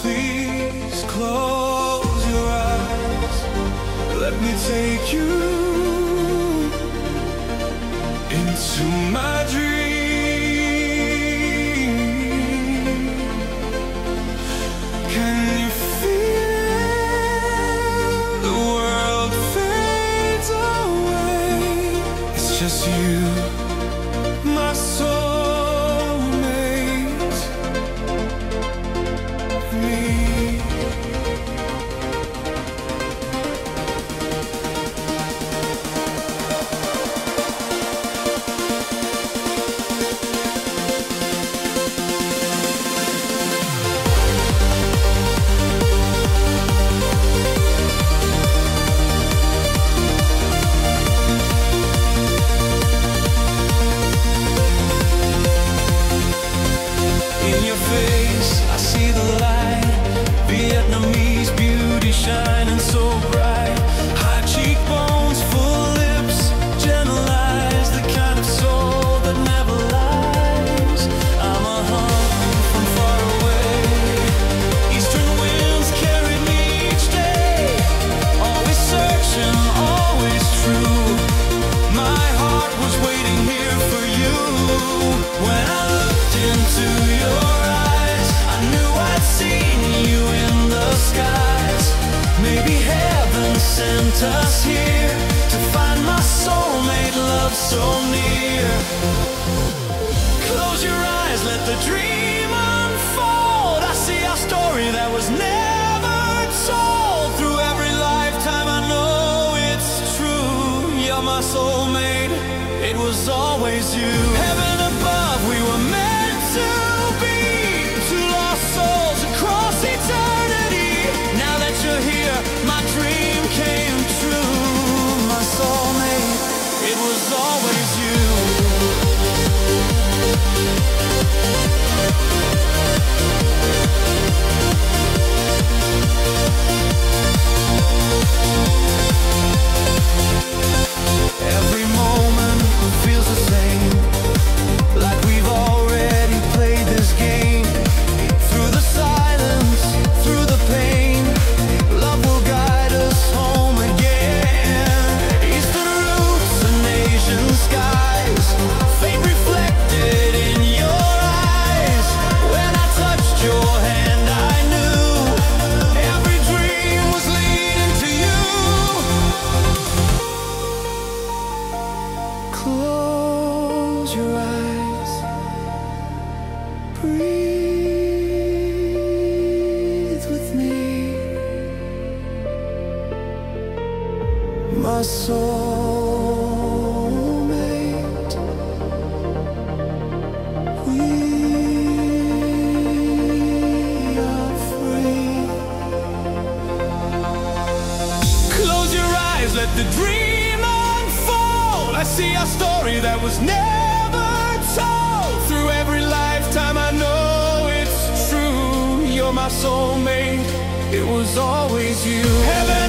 Please close your eyes. Let me take you into my dream. Can you feel the world fades away? It's just you. Beauty us here to find my soulmate love so near. Close your eyes, let the dream unfold. I see our story that was never told. Through every lifetime, I know it's true. You're my soulmate, it was always you. Heaven My soulmate. We are free. Close your eyes, let the dream unfold. I see a story that was never told. Through every lifetime, I know it's true. You're my soulmate, it was always you. Heaven